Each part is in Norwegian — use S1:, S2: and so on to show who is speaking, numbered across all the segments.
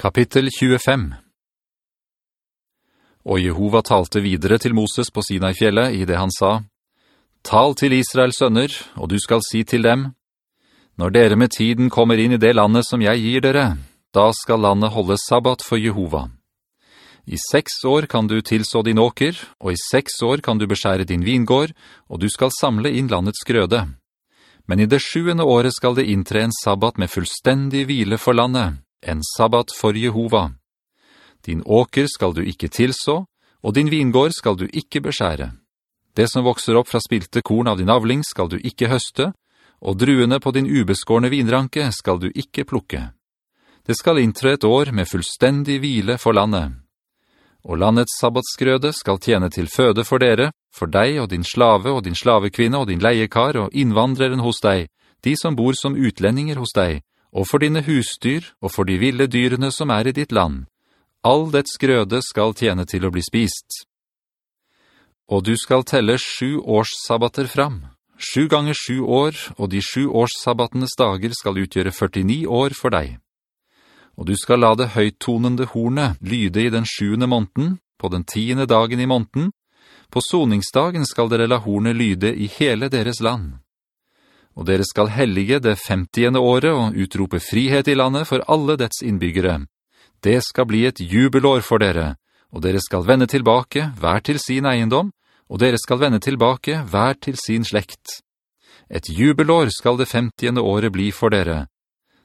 S1: Kapittel 25 Og Jehova talte videre til Moses på Sinai-fjellet i det han sa, «Tal til Israels sønner, og du skal si til dem, «Når dere med tiden kommer inn i det landet som jeg gir dere, da skal landet holde sabbat for Jehova. I seks år kan du tilså din åker, og i seks år kan du beskjære din vingård, og du skal samle inn landets grøde. Men i det sjuende året skal det inntre en sabbat med fullstendig hvile for landet, en sabbat for Jehova. Din åker skal du ikke tilså, og din vingård skal du ikke beskjære. Det som vokser opp fra spilte korn av din avling skal du ikke høste, og druene på din ubeskårne vinranke skal du ikke plukke. Det skal inntre et år med fullstendig hvile for landet. Og landets sabbatsgrøde skal tjene til føde for dere, for deg og din slave og din slavekvinne og din leiekar og innvandreren hos deg, de som bor som utlendinger hos deg, og for dine husdyr, og for de ville dyrene som er i ditt land. All dets grøde skal tjene til å bli spist. Og du skal telle sju årssabbater fram, sju ganger sju år, og de sju årssabbatenes dager skal utgjøre 49 år for deg. Og du skal la det høytonende hornet lyde i den sjuende måneden, på den tiende dagen i måneden. På soningsdagen skal dere la hornet lyde i hele deres land og dere skal hellige det femtiende året og utrope frihet i landet for alle dets innbyggere. Det skal bli et jubelår for dere, og dere skal vende tilbake hver til sin eiendom, og dere skal vende tilbake hver til sin slekt. Et jubelår skal det femtiende året bli for dere.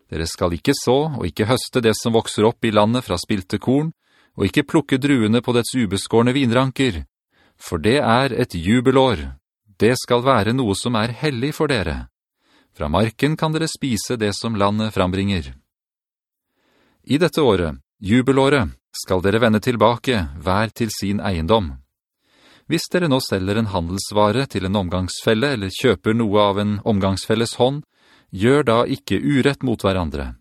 S1: Dere skal ikke så og ikke høste det som vokser opp i landet fra spilte korn, og ikke plukke druene på dets ubeskårne vinranker, for det er et jubelår. Det skal være noe som er hellig for dere. Fra marken kan dere spise det som landet frambringer. I dette året, jubelåret, skal dere vende tilbake, hver til sin eiendom. Hvis dere nå selger en handelsvare til en omgangsfelle eller kjøper noe av en omgangsfelles hånd, gjør da ikke urett mot hverandre.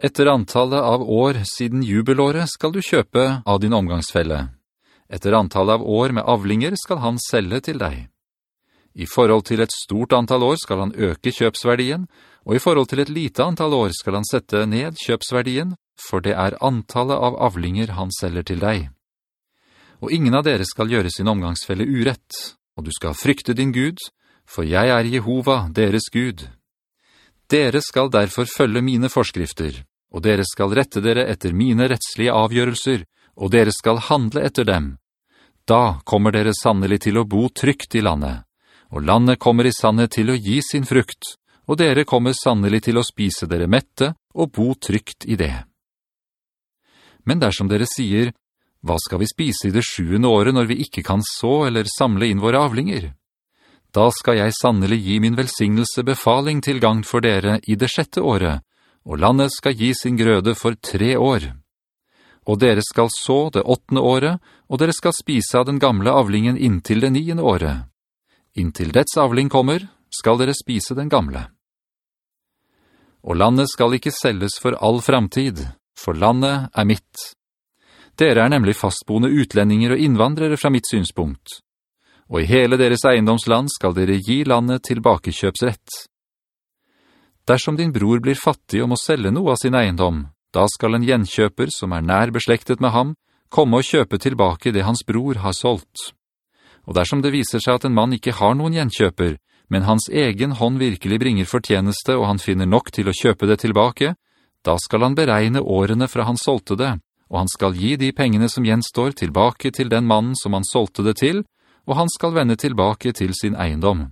S1: Etter antallet av år siden jubelåret skal du kjøpe av din omgangsfelle. Etter antallet av år med avlinger skal han selge til deg. I forhold til et stort antall år skal han øke kjøpsverdien, og i forhold til et lite antall år skal han sette ned kjøpsverdien, for det er antallet av avlinger han selger til deg. Og ingen av dere skal gjøre sin omgangsfelle urett, og du skal frykte din Gud, for jeg er Jehova, deres Gud. Dere skal derfor følge mine forskrifter, og dere skal rette dere etter mine rettslige avgjørelser, og dere skal handle etter dem. Da kommer dere sannelig til å bo trygt i landet og landet kommer i sannhet til å gi sin frukt, og dere kommer sannelig til å spise dere mette og bo trygt i det. Men dersom dere sier, «Hva skal vi spise i det sjuende året når vi ikke kan så eller samle inn våre avlinger?» Da skal jeg sannelig gi min velsignelse befaling til gang for dere i det sjette året, og landet skal gi sin grøde for tre år. Og dere skal så det åttende året, og dere skal spise av den gamle avlingen inntil det niende året. Inntil dets avling kommer, skal dere spise den gamle. Og landet skal ikke selges for all framtid, for landet er mitt. Dere er nemlig fastboende utlendinger og innvandrere fra mitt synspunkt. Og i hele deres eiendomsland skal dere gi landet tilbakekjøpsrett. Dersom din bror blir fattig og må selge noe av sin eiendom, da skal en gjenkjøper som er nær beslektet med ham, komme og kjøpe tilbake det hans bror har solgt. Og dersom det viser seg at en mann ikke har noen gjenkjøper, men hans egen hånd virkelig bringer fortjeneste og han finner nok til å kjøpe det tilbake, da skal han beregne årene fra han solgte det, og han skal gi de pengene som gjenstår tilbake til den mannen som han solgte det til, og han skal vende tilbake til sin eiendom.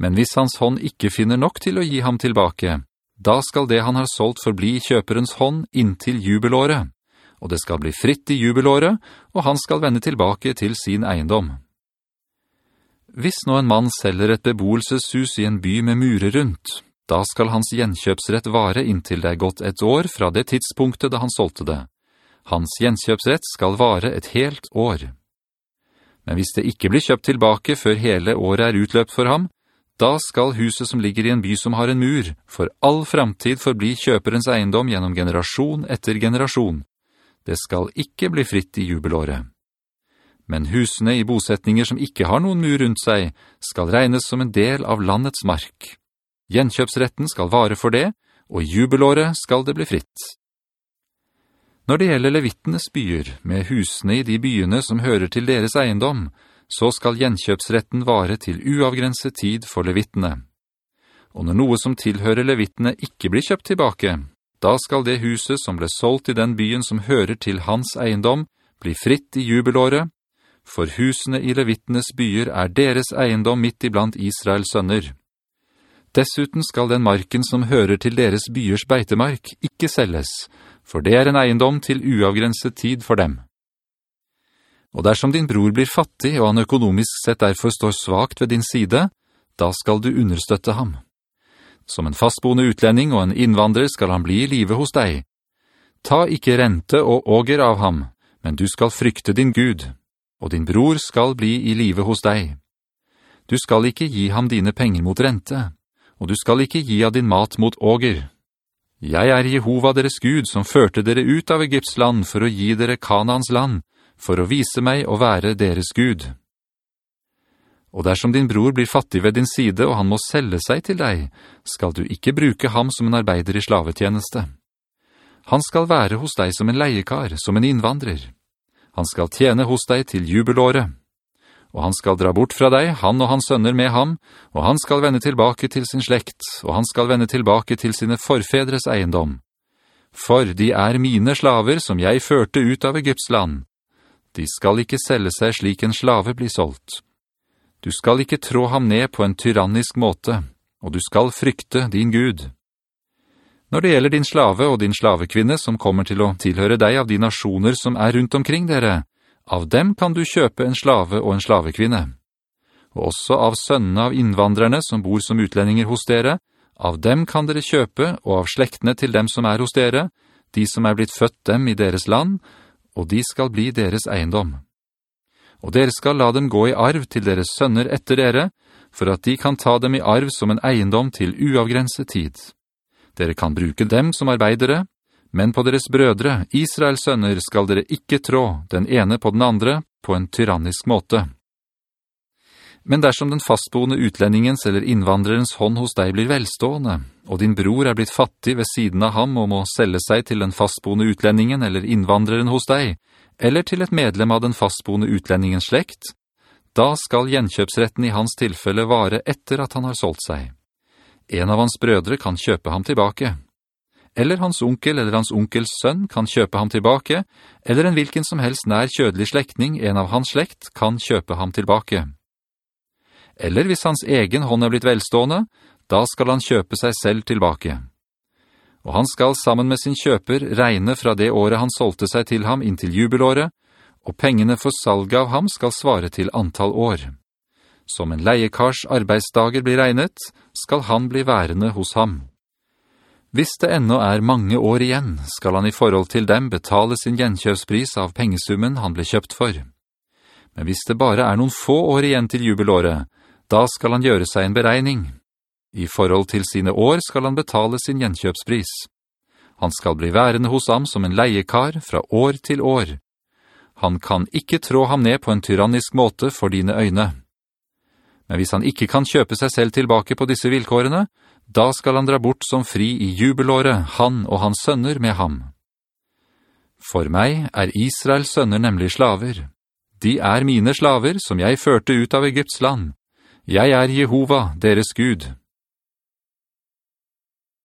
S1: Men hvis hans hånd ikke finner nok til å gi ham tilbake, da skal det han har solgt forbli kjøperens hånd inntil jubelåret og det skal bli fritt i jubelåret, og han skal vende tilbake til sin eiendom. Hvis nå en mann selger et beboelseshus i en by med murer rundt, da skal hans gjenkjøpsrett vare inntil det er gått et år fra det tidspunktet da han solgte det. Hans gjenkjøpsrett skal vare et helt år. Men hvis det ikke blir kjøpt tilbake før hele året er utløpt for ham, da skal huset som ligger i en by som har en mur, for all framtid forbli kjøperens eiendom gjennom generasjon etter generasjon, det skal ikke bli fritt i jubelåret. Men husene i bosetninger som ikke har noen mur rundt seg, skal regnes som en del av landets mark. Gjenkjøpsretten skal vare for det, og i jubelåret skal det bli fritt. Når det gjelder levittenes byer, med husene i de byene som hører til deres eiendom, så skal gjenkjøpsretten vare til uavgrenset tid for levittene. Og når noe som tilhører levittene ikke blir kjøpt tilbake, da skal det huset som ble solgt i den byen som hører til hans eiendom, bli fritt i jubelåret, for husene i levittenes byer er deres eiendom midt iblant Israels sønner. Dessuten skal den marken som hører til deres byers beitemark ikke selges, for det er en eiendom til uavgrenset tid for dem. Og dersom din bror blir fattig, og han økonomisk sett derfor står svagt ved din side, da skal du understøtte ham. Som en fastboende utlending og en innvandrer skal han bli i livet hos deg. Ta ikke rente og åger av ham, men du skal frykte din Gud, og din bror skal bli i livet hos deg. Du skal ikke gi ham dine penger mot rente, og du skal ikke gi av din mat mot åger. Jeg er Jehova deres Gud, som førte dere ut av Egypts land for å gi dere Kanans land, for å vise meg å være deres Gud. Og dersom din bror blir fattig ved din side, og han må selge seg til deg, skal du ikke bruke ham som en arbeider i slavetjeneste. Han skal være hos deg som en leiekar, som en innvandrer. Han skal tjene hos deg til jubelåret og han skal dra bort fra deg, han og hans sønner med ham, og han skal vende tilbake til sin slekt, og han skal vende tilbake til sine forfedres eiendom. For de er mine slaver som jeg førte ut av Egypts land. De skal ikke selge seg slik en slave blir solgt. Du skal ikke trå ham ned på en tyrannisk måte, og du skal frykte din Gud. Når det gjelder din slave og din slavekvinne som kommer til å tilhøre deg av de nasjoner som er rundt omkring dere, av dem kan du kjøpe en slave og en slavekvinne. Og også av sønnene av innvandrerne som bor som utlendinger hos dere, av dem kan dere kjøpe, og av slektene til dem som er hos dere, de som er blitt født dem i deres land, og de skal bli deres eiendom. Og dere skal la dem gå i arv til deres sønner etter dere, for at de kan ta dem i arv som en eiendom til uavgrenset tid. Dere kan bruke dem som arbeidere, men på deres brødre, Israels sønner, skal dere ikke trå, den ene på den andre, på en tyrannisk måte. Men dersom den fastboende utlendingens eller innvandrerens hånd hos deg blir velstående, og din bror er blitt fattig ved siden av ham og må selge seg til den fastboende utlendingen eller innvandreren hos deg, eller til et medlem av den fastboende utlendingens slekt, da skal gjenkjøpsretten i hans tilfelle vare etter at han har solgt seg. En av hans brødre kan kjøpe ham tilbake, eller hans onkel eller hans onkels sønn kan kjøpe ham tilbake, eller en hvilken som helst nær kjødelig slektning, en av hans slekt, kan kjøpe ham tilbake. Eller hvis hans egen hånd er blitt velstående, da skal han kjøpe seg selv tilbake. Og han skal sammen med sin kjøper regne fra det året han solgte seg til ham inntil jubelåret, og pengene for salget av ham skal svare til antall år. Som en leiekars arbeidsdager blir regnet, skal han bli værende hos ham. Hvis det enda er mange år igjen, skal han i forhold til dem betale sin gjenkjøpspris av pengesummen han ble kjøpt for. Men hvis det bare er noen få år igjen til jubelåret, da skal han gjøre seg en beregning. I forhold til sine år skal han betale sin gjenkjøpspris. Han skal bli værende hos ham som en leiekar fra år til år. Han kan ikke trå ham ned på en tyrannisk måte for dine øyne. Men hvis han ikke kan kjøpe seg selv tilbake på disse vilkårene, da skal han dra bort som fri i jubelåret, han og hans sønner med ham. For meg er Israels sønner nemlig slaver. De er mine slaver som jeg førte ut av Egypts land. Jeg er Jehova, deres Gud.»